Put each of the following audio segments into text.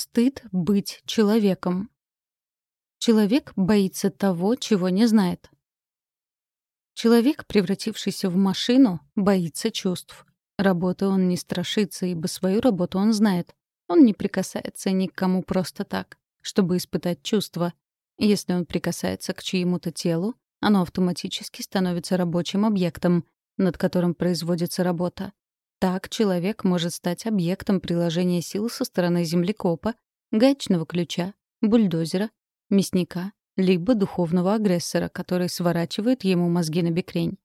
Стыд быть человеком. Человек боится того, чего не знает. Человек, превратившийся в машину, боится чувств. Работы он не страшится, ибо свою работу он знает. Он не прикасается ни к кому просто так, чтобы испытать чувства. Если он прикасается к чьему-то телу, оно автоматически становится рабочим объектом, над которым производится работа. Так человек может стать объектом приложения сил со стороны землекопа, гаечного ключа, бульдозера, мясника, либо духовного агрессора, который сворачивает ему мозги на бекрень.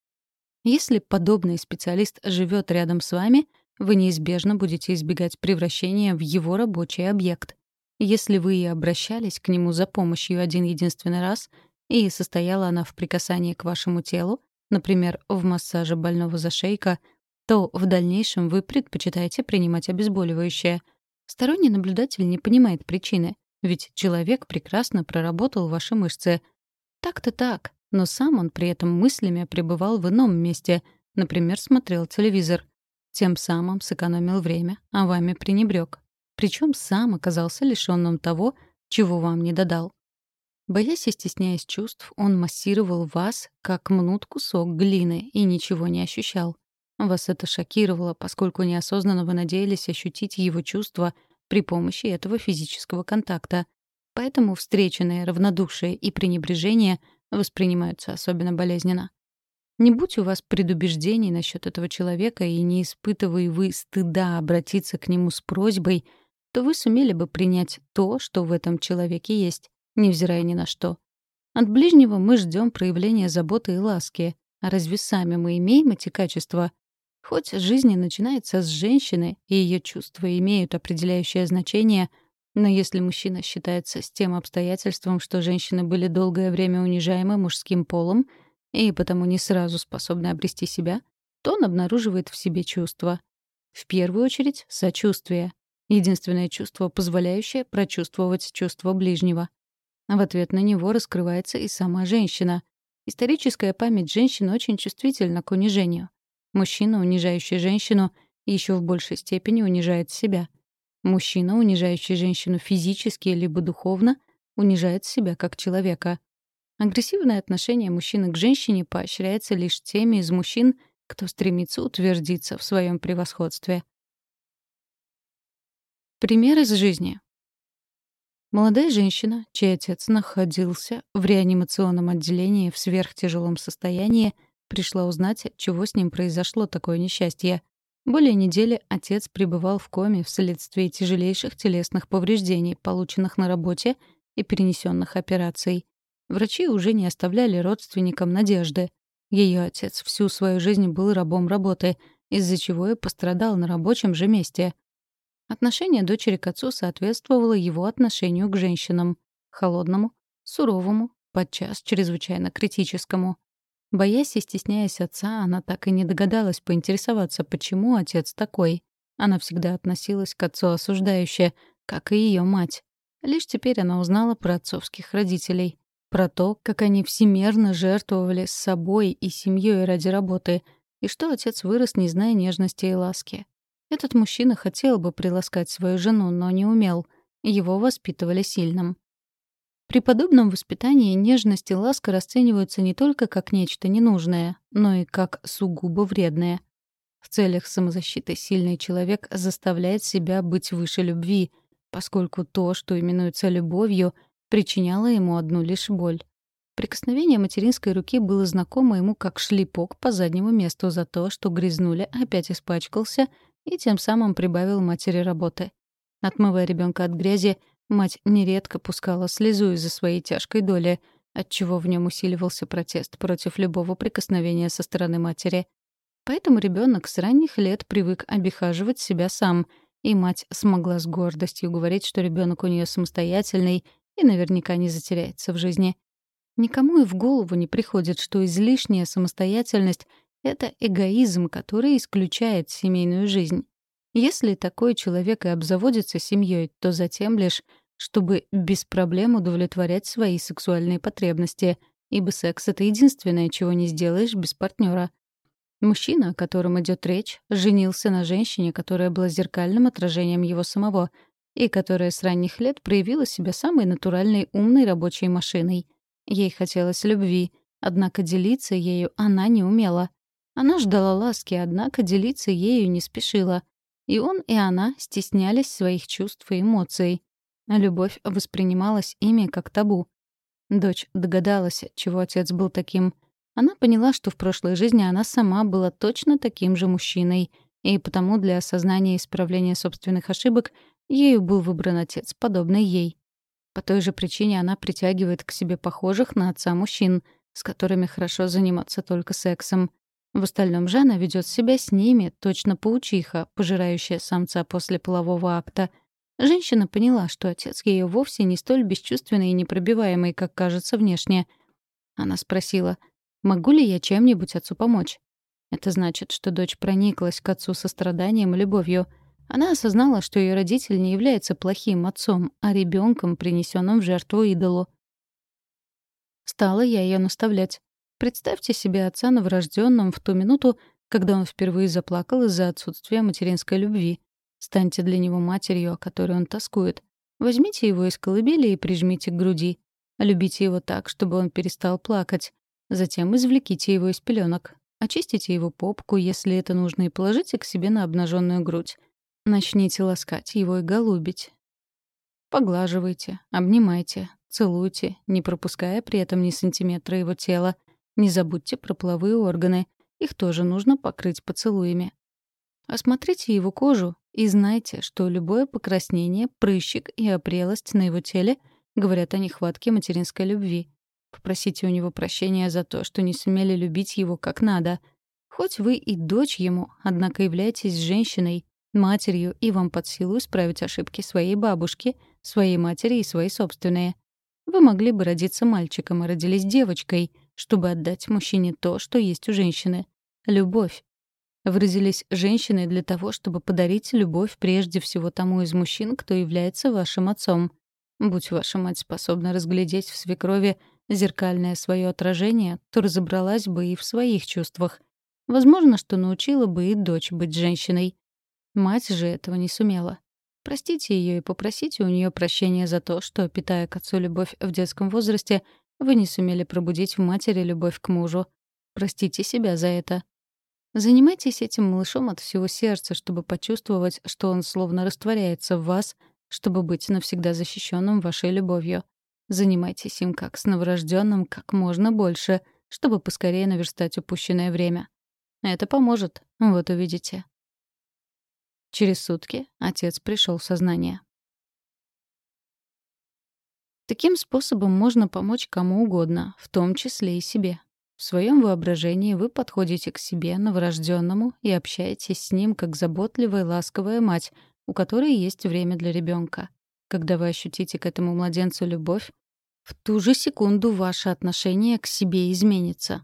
Если подобный специалист живет рядом с вами, вы неизбежно будете избегать превращения в его рабочий объект. Если вы и обращались к нему за помощью один единственный раз, и состояла она в прикасании к вашему телу, например, в массаже больного зашейка, то в дальнейшем вы предпочитаете принимать обезболивающее. Сторонний наблюдатель не понимает причины, ведь человек прекрасно проработал ваши мышцы. Так-то так, но сам он при этом мыслями пребывал в ином месте, например, смотрел телевизор. Тем самым сэкономил время, а вами пренебрег. Причем сам оказался лишенным того, чего вам не додал. Боясь и стесняясь чувств, он массировал вас, как мнут кусок глины, и ничего не ощущал. Вас это шокировало, поскольку неосознанно вы надеялись ощутить его чувства при помощи этого физического контакта. Поэтому встреченные равнодушие и пренебрежение воспринимаются особенно болезненно. Не будь у вас предубеждений насчет этого человека и не испытывая вы стыда обратиться к нему с просьбой, то вы сумели бы принять то, что в этом человеке есть, невзирая ни на что. От ближнего мы ждем проявления заботы и ласки, а разве сами мы имеем эти качества? Хоть жизнь начинается с женщины, и ее чувства имеют определяющее значение, но если мужчина считается с тем обстоятельством, что женщины были долгое время унижаемы мужским полом и потому не сразу способны обрести себя, то он обнаруживает в себе чувства. В первую очередь — сочувствие. Единственное чувство, позволяющее прочувствовать чувство ближнего. В ответ на него раскрывается и сама женщина. Историческая память женщины очень чувствительна к унижению. Мужчина, унижающий женщину, еще в большей степени унижает себя. Мужчина, унижающий женщину физически либо духовно, унижает себя как человека. Агрессивное отношение мужчины к женщине поощряется лишь теми из мужчин, кто стремится утвердиться в своем превосходстве. Пример из жизни. Молодая женщина, чей отец находился в реанимационном отделении в сверхтяжелом состоянии, Пришла узнать, чего с ним произошло такое несчастье. Более недели отец пребывал в коме вследствие тяжелейших телесных повреждений, полученных на работе и перенесенных операций. Врачи уже не оставляли родственникам надежды. Ее отец всю свою жизнь был рабом работы, из-за чего и пострадал на рабочем же месте. Отношение дочери к отцу соответствовало его отношению к женщинам — холодному, суровому, подчас чрезвычайно критическому. Боясь и стесняясь отца, она так и не догадалась поинтересоваться, почему отец такой. Она всегда относилась к отцу осуждающе, как и ее мать. Лишь теперь она узнала про отцовских родителей. Про то, как они всемерно жертвовали с собой и семьей ради работы, и что отец вырос, не зная нежности и ласки. Этот мужчина хотел бы приласкать свою жену, но не умел. Его воспитывали сильным. При подобном воспитании нежность и ласка расцениваются не только как нечто ненужное, но и как сугубо вредное. В целях самозащиты сильный человек заставляет себя быть выше любви, поскольку то, что именуется любовью, причиняло ему одну лишь боль. Прикосновение материнской руки было знакомо ему как шлепок по заднему месту за то, что грязнуля опять испачкался и тем самым прибавил матери работы. Отмывая ребенка от грязи, Мать нередко пускала слезу из-за своей тяжкой доли, отчего в нем усиливался протест против любого прикосновения со стороны матери. Поэтому ребенок с ранних лет привык обихаживать себя сам, и мать смогла с гордостью говорить, что ребенок у нее самостоятельный и наверняка не затеряется в жизни. Никому и в голову не приходит, что излишняя самостоятельность — это эгоизм, который исключает семейную жизнь. Если такой человек и обзаводится семьей, то затем лишь чтобы без проблем удовлетворять свои сексуальные потребности, ибо секс — это единственное, чего не сделаешь без партнера. Мужчина, о котором идет речь, женился на женщине, которая была зеркальным отражением его самого, и которая с ранних лет проявила себя самой натуральной умной рабочей машиной. Ей хотелось любви, однако делиться ею она не умела. Она ждала ласки, однако делиться ею не спешила. И он, и она стеснялись своих чувств и эмоций. Любовь воспринималась ими как табу. Дочь догадалась, чего отец был таким. Она поняла, что в прошлой жизни она сама была точно таким же мужчиной, и потому для осознания и исправления собственных ошибок ею был выбран отец, подобный ей. По той же причине она притягивает к себе похожих на отца мужчин, с которыми хорошо заниматься только сексом. В остальном же она ведет себя с ними, точно паучиха, пожирающая самца после полового акта — Женщина поняла, что отец ее вовсе не столь бесчувственный и непробиваемый, как кажется внешне. Она спросила, могу ли я чем-нибудь отцу помочь? Это значит, что дочь прониклась к отцу состраданием и любовью. Она осознала, что ее родитель не является плохим отцом, а ребенком, принесенным в жертву идолу. Стала я ее наставлять. Представьте себе отца новорожденным в ту минуту, когда он впервые заплакал из-за отсутствия материнской любви. Станьте для него матерью, о которой он тоскует. Возьмите его из колыбели и прижмите к груди. Любите его так, чтобы он перестал плакать. Затем извлеките его из пеленок. Очистите его попку, если это нужно, и положите к себе на обнаженную грудь. Начните ласкать его и голубить. Поглаживайте, обнимайте, целуйте, не пропуская при этом ни сантиметра его тела. Не забудьте про половые органы. Их тоже нужно покрыть поцелуями. Осмотрите его кожу и знайте, что любое покраснение, прыщик и опрелость на его теле говорят о нехватке материнской любви. Попросите у него прощения за то, что не сумели любить его как надо. Хоть вы и дочь ему, однако являетесь женщиной, матерью, и вам под силу исправить ошибки своей бабушки, своей матери и свои собственные. Вы могли бы родиться мальчиком и родились девочкой, чтобы отдать мужчине то, что есть у женщины — любовь. Вы родились женщиной для того, чтобы подарить любовь прежде всего тому из мужчин, кто является вашим отцом. Будь ваша мать способна разглядеть в свекрови зеркальное свое отражение, то разобралась бы и в своих чувствах. Возможно, что научила бы и дочь быть женщиной. Мать же этого не сумела. Простите ее и попросите у нее прощения за то, что, питая к отцу любовь в детском возрасте, вы не сумели пробудить в матери любовь к мужу. Простите себя за это. Занимайтесь этим малышом от всего сердца, чтобы почувствовать, что он словно растворяется в вас, чтобы быть навсегда защищенным вашей любовью. Занимайтесь им как с новорожденным как можно больше, чтобы поскорее наверстать упущенное время. Это поможет, вот увидите. Через сутки отец пришел в сознание. Таким способом можно помочь кому угодно, в том числе и себе. В своем воображении вы подходите к себе, новорожденному, и общаетесь с ним как заботливая, ласковая мать, у которой есть время для ребенка. Когда вы ощутите к этому младенцу любовь, в ту же секунду ваше отношение к себе изменится.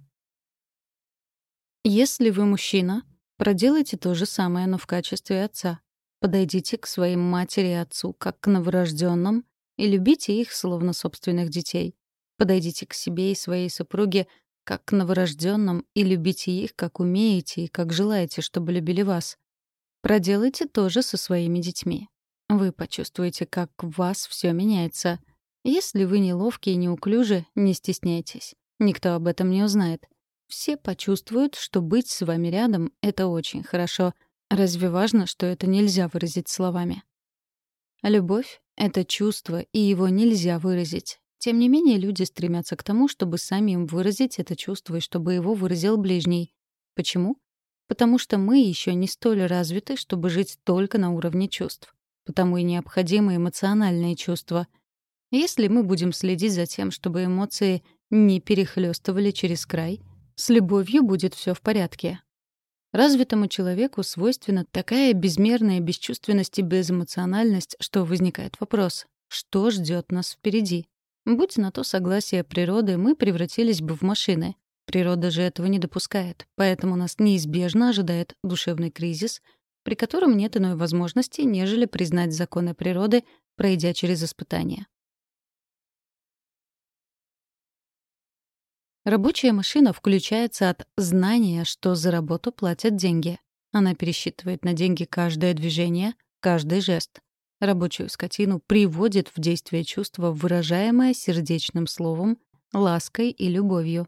Если вы мужчина, проделайте то же самое, но в качестве отца. Подойдите к своим матери и отцу, как к новорожденным, и любите их, словно собственных детей. Подойдите к себе и своей супруге как к новорожденным, и любите их, как умеете и как желаете, чтобы любили вас. Проделайте то же со своими детьми. Вы почувствуете, как в вас все меняется. Если вы неловкие и неуклюжи, не стесняйтесь. Никто об этом не узнает. Все почувствуют, что быть с вами рядом — это очень хорошо. Разве важно, что это нельзя выразить словами? Любовь — это чувство, и его нельзя выразить. Тем не менее, люди стремятся к тому, чтобы самим выразить это чувство и чтобы его выразил ближний. Почему? Потому что мы еще не столь развиты, чтобы жить только на уровне чувств. Потому и необходимы эмоциональные чувства. Если мы будем следить за тем, чтобы эмоции не перехлестывали через край, с любовью будет все в порядке. Развитому человеку свойственна такая безмерная бесчувственность и безэмоциональность, что возникает вопрос, что ждет нас впереди? Будь на то согласие природы, мы превратились бы в машины. Природа же этого не допускает, поэтому нас неизбежно ожидает душевный кризис, при котором нет иной возможности, нежели признать законы природы, пройдя через испытания. Рабочая машина включается от знания, что за работу платят деньги. Она пересчитывает на деньги каждое движение, каждый жест. Рабочую скотину приводит в действие чувство, выражаемое сердечным словом, лаской и любовью.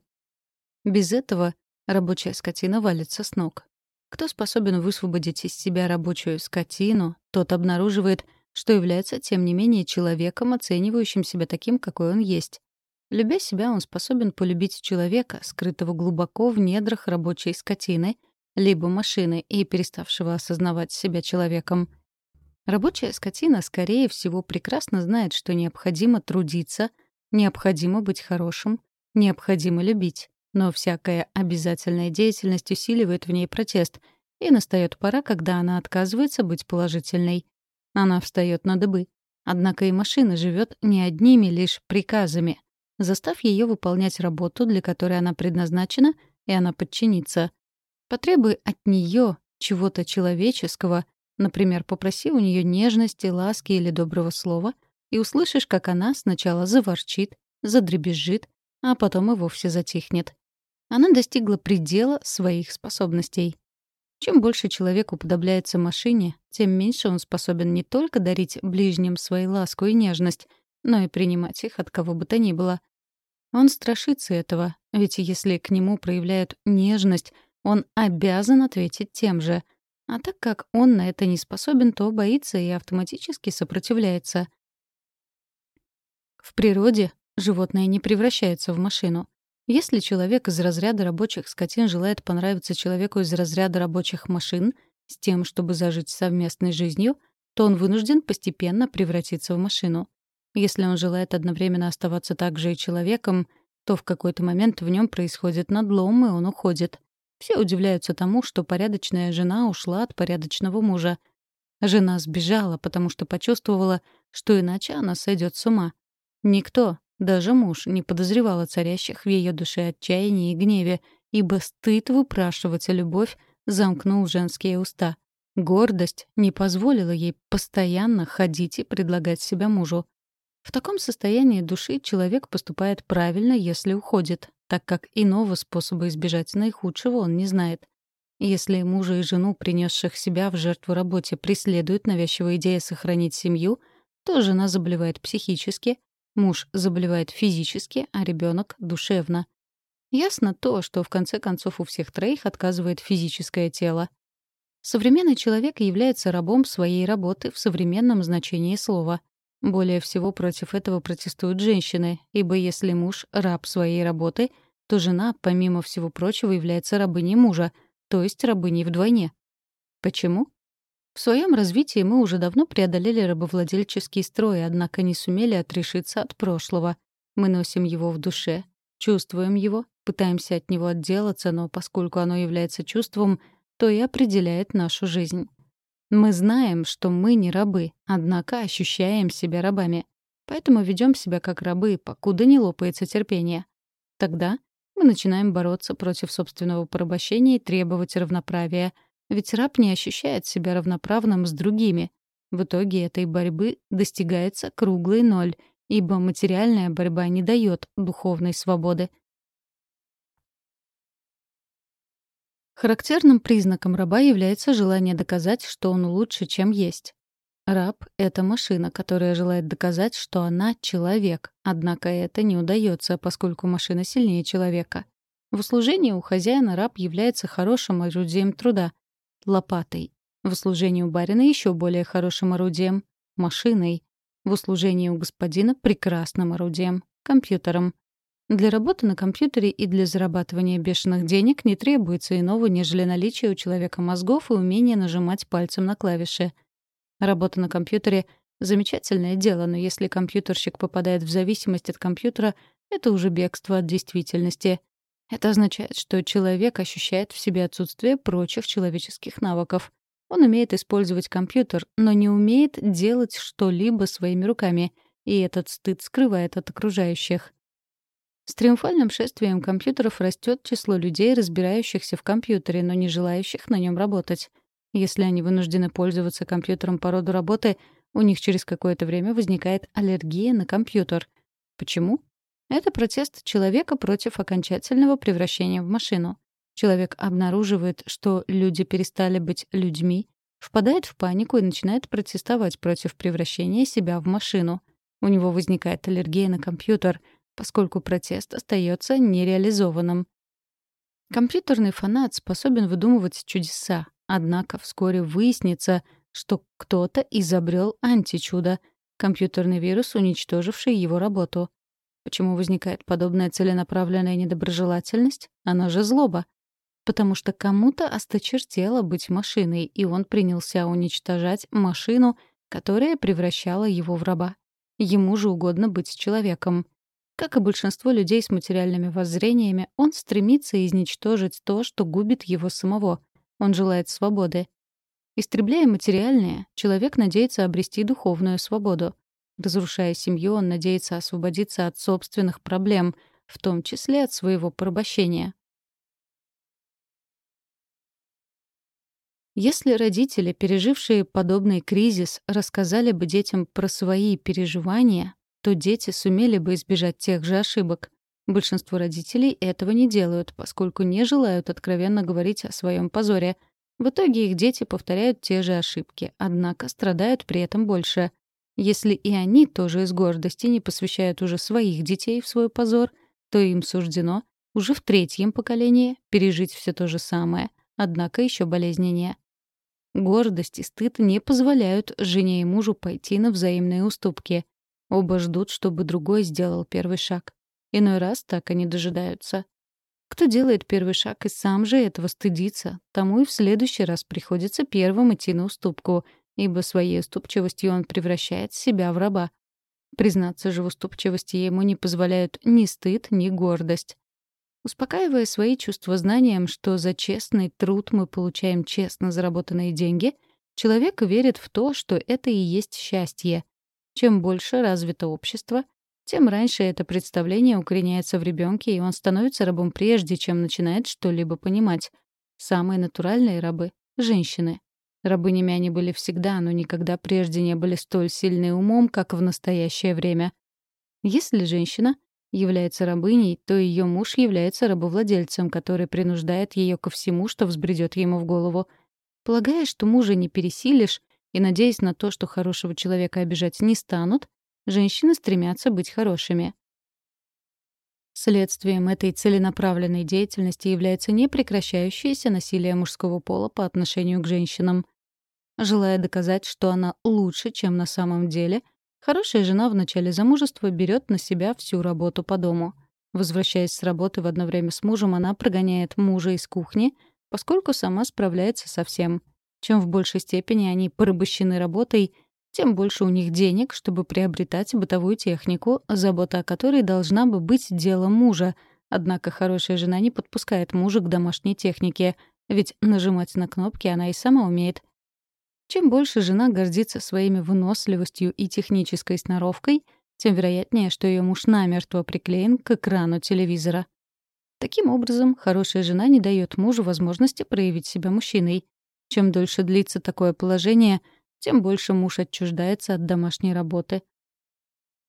Без этого рабочая скотина валится с ног. Кто способен высвободить из себя рабочую скотину, тот обнаруживает, что является, тем не менее, человеком, оценивающим себя таким, какой он есть. Любя себя, он способен полюбить человека, скрытого глубоко в недрах рабочей скотины, либо машины и переставшего осознавать себя человеком. Рабочая скотина, скорее всего, прекрасно знает, что необходимо трудиться, необходимо быть хорошим, необходимо любить. Но всякая обязательная деятельность усиливает в ней протест, и настает пора, когда она отказывается быть положительной. Она встает на дыбы. Однако и машина живет не одними лишь приказами. Застав ее выполнять работу, для которой она предназначена, и она подчинится. Потребуй от нее чего-то человеческого, например, попроси у нее нежности, ласки или доброго слова, и услышишь, как она сначала заворчит, задребезжит, а потом и вовсе затихнет. Она достигла предела своих способностей. Чем больше человек уподобляется машине, тем меньше он способен не только дарить ближним своей ласку и нежность, но и принимать их от кого бы то ни было. Он страшится этого, ведь если к нему проявляют нежность, он обязан ответить тем же. А так как он на это не способен, то боится и автоматически сопротивляется. В природе животное не превращается в машину. Если человек из разряда рабочих скотин желает понравиться человеку из разряда рабочих машин с тем, чтобы зажить совместной жизнью, то он вынужден постепенно превратиться в машину. Если он желает одновременно оставаться также и человеком, то в какой-то момент в нем происходит надлом, и он уходит. Все удивляются тому, что порядочная жена ушла от порядочного мужа. Жена сбежала, потому что почувствовала, что иначе она сойдет с ума. Никто, даже муж не подозревал о царящих в ее душе отчаянии и гневе, ибо стыд выпрашивать любовь замкнул женские уста. Гордость не позволила ей постоянно ходить и предлагать себя мужу. В таком состоянии души человек поступает правильно, если уходит, так как иного способа избежать наихудшего он не знает. Если мужа и жену, принесших себя в жертву работе, преследует навязчивая идея сохранить семью, то жена заболевает психически, Муж заболевает физически, а ребенок — душевно. Ясно то, что в конце концов у всех троих отказывает физическое тело. Современный человек является рабом своей работы в современном значении слова. Более всего против этого протестуют женщины, ибо если муж — раб своей работы, то жена, помимо всего прочего, является рабыней мужа, то есть рабыней вдвойне. Почему? В своем развитии мы уже давно преодолели рабовладельческий строй, однако не сумели отрешиться от прошлого. Мы носим его в душе, чувствуем его, пытаемся от него отделаться, но поскольку оно является чувством, то и определяет нашу жизнь. Мы знаем, что мы не рабы, однако ощущаем себя рабами. Поэтому ведем себя как рабы, покуда не лопается терпение. Тогда мы начинаем бороться против собственного порабощения и требовать равноправия — ведь раб не ощущает себя равноправным с другими. В итоге этой борьбы достигается круглый ноль, ибо материальная борьба не дает духовной свободы. Характерным признаком раба является желание доказать, что он лучше, чем есть. Раб — это машина, которая желает доказать, что она — человек, однако это не удается, поскольку машина сильнее человека. В услужении у хозяина раб является хорошим орудием труда, лопатой. В услужении у барина еще более хорошим орудием — машиной. В услужении у господина — прекрасным орудием — компьютером. Для работы на компьютере и для зарабатывания бешеных денег не требуется иного, нежели наличие у человека мозгов и умение нажимать пальцем на клавиши. Работа на компьютере — замечательное дело, но если компьютерщик попадает в зависимость от компьютера, это уже бегство от действительности — это означает, что человек ощущает в себе отсутствие прочих человеческих навыков. Он умеет использовать компьютер, но не умеет делать что-либо своими руками, и этот стыд скрывает от окружающих. С триумфальным шествием компьютеров растет число людей, разбирающихся в компьютере, но не желающих на нем работать. Если они вынуждены пользоваться компьютером по роду работы, у них через какое-то время возникает аллергия на компьютер. Почему? Это протест человека против окончательного превращения в машину. Человек обнаруживает, что люди перестали быть людьми, впадает в панику и начинает протестовать против превращения себя в машину. У него возникает аллергия на компьютер, поскольку протест остается нереализованным. Компьютерный фанат способен выдумывать чудеса, однако вскоре выяснится, что кто-то изобрел античудо — компьютерный вирус, уничтоживший его работу. Почему возникает подобная целенаправленная недоброжелательность? Она же злоба. Потому что кому-то осточертело быть машиной, и он принялся уничтожать машину, которая превращала его в раба. Ему же угодно быть человеком. Как и большинство людей с материальными воззрениями, он стремится изничтожить то, что губит его самого. Он желает свободы. Истребляя материальное, человек надеется обрести духовную свободу. Разрушая семью, он надеется освободиться от собственных проблем, в том числе от своего порабощения. Если родители, пережившие подобный кризис, рассказали бы детям про свои переживания, то дети сумели бы избежать тех же ошибок. Большинство родителей этого не делают, поскольку не желают откровенно говорить о своем позоре. В итоге их дети повторяют те же ошибки, однако страдают при этом больше. Если и они тоже из гордости не посвящают уже своих детей в свой позор, то им суждено уже в третьем поколении пережить все то же самое, однако еще болезненнее. Гордость и стыд не позволяют жене и мужу пойти на взаимные уступки. Оба ждут, чтобы другой сделал первый шаг. Иной раз так они дожидаются. Кто делает первый шаг и сам же этого стыдится, тому и в следующий раз приходится первым идти на уступку — ибо своей уступчивостью он превращает себя в раба. Признаться же в уступчивости ему не позволяют ни стыд, ни гордость. Успокаивая свои чувства знанием, что за честный труд мы получаем честно заработанные деньги, человек верит в то, что это и есть счастье. Чем больше развито общество, тем раньше это представление укореняется в ребенке, и он становится рабом прежде, чем начинает что-либо понимать. Самые натуральные рабы — женщины. Рабынями они были всегда, но никогда прежде не были столь сильны умом, как в настоящее время. Если женщина является рабыней, то ее муж является рабовладельцем, который принуждает ее ко всему, что взбредет ему в голову. Полагая, что мужа не пересилишь, и надеясь на то, что хорошего человека обижать не станут, женщины стремятся быть хорошими. Следствием этой целенаправленной деятельности является непрекращающееся насилие мужского пола по отношению к женщинам. Желая доказать, что она лучше, чем на самом деле, хорошая жена в начале замужества берет на себя всю работу по дому. Возвращаясь с работы в одно время с мужем, она прогоняет мужа из кухни, поскольку сама справляется со всем. Чем в большей степени они порабощены работой, тем больше у них денег, чтобы приобретать бытовую технику, забота о которой должна бы быть делом мужа. Однако хорошая жена не подпускает мужа к домашней технике, ведь нажимать на кнопки она и сама умеет — чем больше жена гордится своими выносливостью и технической сноровкой, тем вероятнее, что ее муж намертво приклеен к экрану телевизора. Таким образом, хорошая жена не дает мужу возможности проявить себя мужчиной. Чем дольше длится такое положение, тем больше муж отчуждается от домашней работы.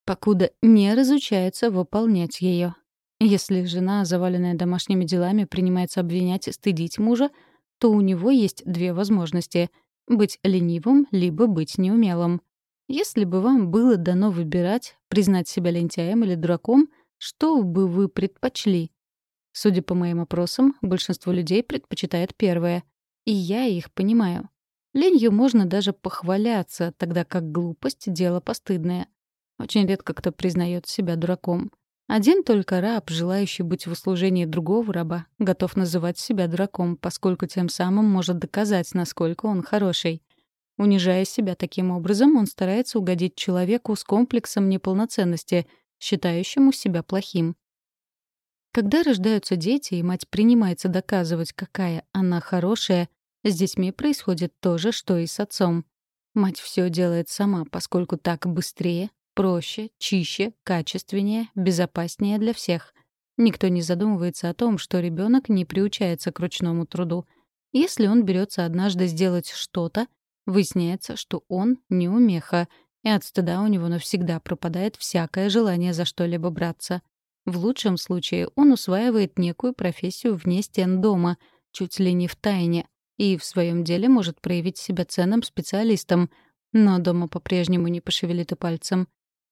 Покуда не разучается выполнять ее. Если жена, заваленная домашними делами, принимается обвинять и стыдить мужа, то у него есть две возможности — быть ленивым, либо быть неумелым. Если бы вам было дано выбирать, признать себя лентяем или дураком, что бы вы предпочли? Судя по моим опросам, большинство людей предпочитает первое. И я их понимаю. Ленью можно даже похваляться, тогда как глупость — дело постыдное. Очень редко кто признает себя дураком. Один только раб, желающий быть в услужении другого раба, готов называть себя дураком, поскольку тем самым может доказать, насколько он хороший. Унижая себя таким образом, он старается угодить человеку с комплексом неполноценности, считающему себя плохим. Когда рождаются дети, и мать принимается доказывать, какая она хорошая, с детьми происходит то же, что и с отцом. Мать все делает сама, поскольку так быстрее, Проще, чище, качественнее, безопаснее для всех. Никто не задумывается о том, что ребенок не приучается к ручному труду. Если он берется однажды сделать что-то, выясняется, что он не умеха, и от стыда у него навсегда пропадает всякое желание за что-либо браться. В лучшем случае он усваивает некую профессию вне стен дома, чуть ли не в тайне, и в своем деле может проявить себя ценным специалистом, но дома по-прежнему не пошевелит и пальцем.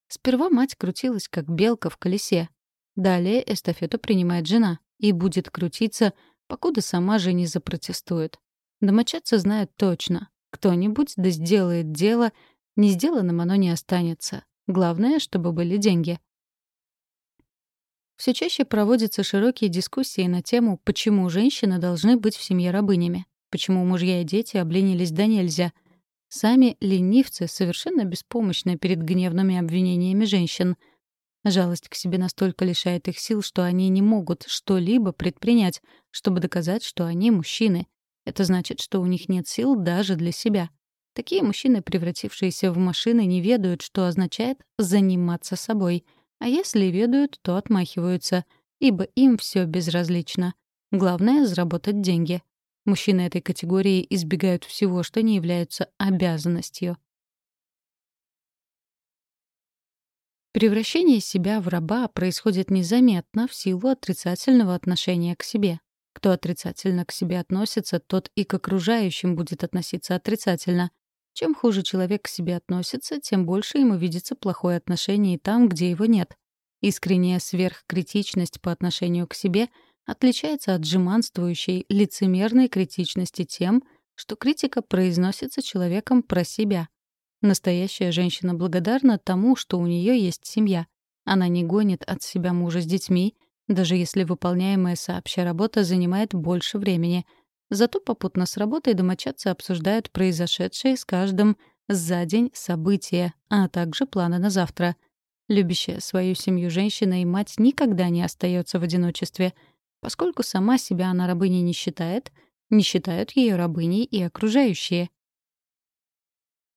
Сперва мать крутилась, как белка в колесе. Далее эстафету принимает жена и будет крутиться, покуда сама же не запротестует. Домочадцы знают точно. Кто-нибудь да сделает дело, не сделанным оно не останется. Главное, чтобы были деньги. Все чаще проводятся широкие дискуссии на тему, почему женщины должны быть в семье рабынями, почему мужья и дети обленились до нельзя. Сами ленивцы совершенно беспомощны перед гневными обвинениями женщин. Жалость к себе настолько лишает их сил, что они не могут что-либо предпринять, чтобы доказать, что они мужчины. Это значит, что у них нет сил даже для себя. Такие мужчины, превратившиеся в машины, не ведают, что означает «заниматься собой». А если ведают, то отмахиваются, ибо им все безразлично. Главное — заработать деньги. Мужчины этой категории избегают всего, что не является обязанностью. Превращение себя в раба происходит незаметно в силу отрицательного отношения к себе. Кто отрицательно к себе относится, тот и к окружающим будет относиться отрицательно. Чем хуже человек к себе относится, тем больше ему видится плохое отношение и там, где его нет. Искренняя сверхкритичность по отношению к себе отличается от жеманствующей лицемерной критичности тем, что критика произносится человеком про себя. Настоящая женщина благодарна тому, что у нее есть семья. Она не гонит от себя мужа с детьми, даже если выполняемая сообща работа занимает больше времени — Зато попутно с работой домочадцы обсуждают произошедшие с каждым за день события, а также планы на завтра. Любящая свою семью женщина и мать никогда не остается в одиночестве. Поскольку сама себя она рабыней не считает, не считают ее рабыней и окружающие.